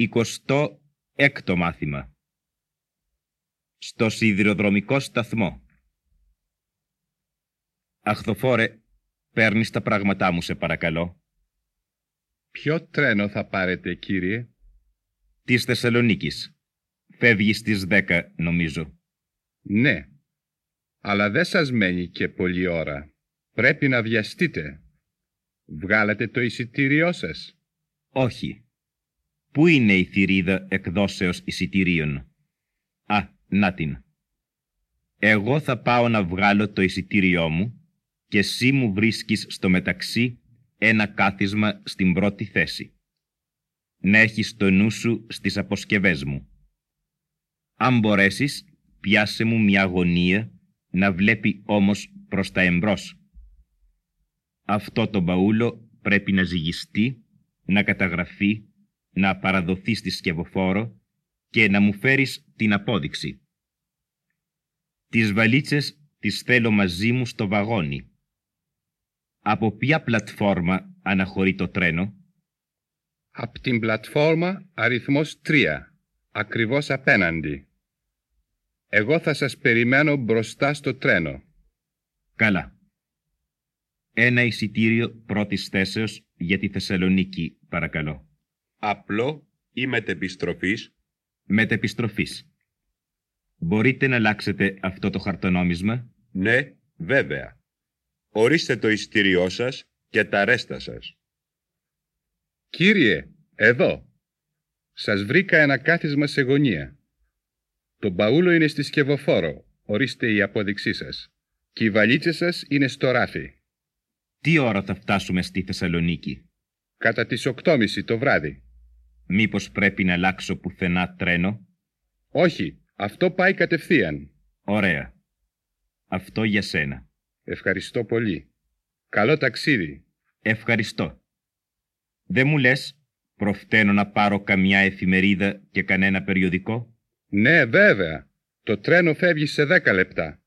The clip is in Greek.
Εικοστό έκτο μάθημα. Στο σιδηροδρομικό σταθμό. Αχθοφόρε, παίρνεις τα πράγματά μου σε παρακαλώ. Ποιο τρένο θα πάρετε, κύριε; Της Θεσσαλονίκης. Φεύγει στις δέκα, νομίζω. Ναι, αλλά δεν σας μένει και πολλή ώρα. Πρέπει να βιαστείτε. Βγάλατε το εισιτήριό σας. Όχι. Πού είναι η θηρίδα εκδόσεως εισιτηρίων; Α, να την. Εγώ θα πάω να βγάλω το εισιτήριό μου και εσύ μου βρίσκεις στο μεταξύ ένα κάθισμα στην πρώτη θέση. Να έχεις το νου σου στις αποσκευές μου. Αν μπορέσεις, πιάσε μου μια αγωνία να βλέπει όμως προς τα εμπρός. Αυτό το μπαούλο πρέπει να ζυγιστεί, να καταγραφεί, να παραδοθείς στη σκευοφόρο και να μου φέρεις την απόδειξη. Τις βαλίτσες τις θέλω μαζί μου στο βαγόνι. Από ποια πλατφόρμα αναχωρεί το τρένο; Από την πλατφόρμα αριθμός 3, ακριβώς απέναντι. Εγώ θα σας περιμένω μπροστά στο τρένο. Καλά. Ένα εισιτήριο πρώτης θέσεως για τη Θεσσαλονίκη, παρακαλώ. Απλό ή μετεπιστροφής; Μετεπιστροφής. Μπορείτε να αλλάξετε αυτό το χαρτονόμισμα; Ναι, βέβαια. Ορίστε το εισιτήριό σας και τα ρέστα σας. Κύριε, εδώ. Σας βρήκα ένα κάθισμα σε γωνία. Το μπαούλο είναι στη σκευοφόρο. Ορίστε η απόδειξή σας. Και οι βαλίτσες σας είναι στο ράφι. Τι ώρα θα φτάσουμε στη Θεσσαλονίκη; Κατά τις 8.30 το βράδυ. Μήπως πρέπει να αλλάξω πουθενά τρένο; Όχι, αυτό πάει κατευθείαν. Ωραία. Αυτό για σένα. Ευχαριστώ πολύ. Καλό ταξίδι. Ευχαριστώ. Δεν μου λες προφταίνω να πάρω καμιά εφημερίδα και κανένα περιοδικό; Ναι, βέβαια. Το τρένο φεύγει σε δέκα λεπτά.